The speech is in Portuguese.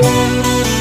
Música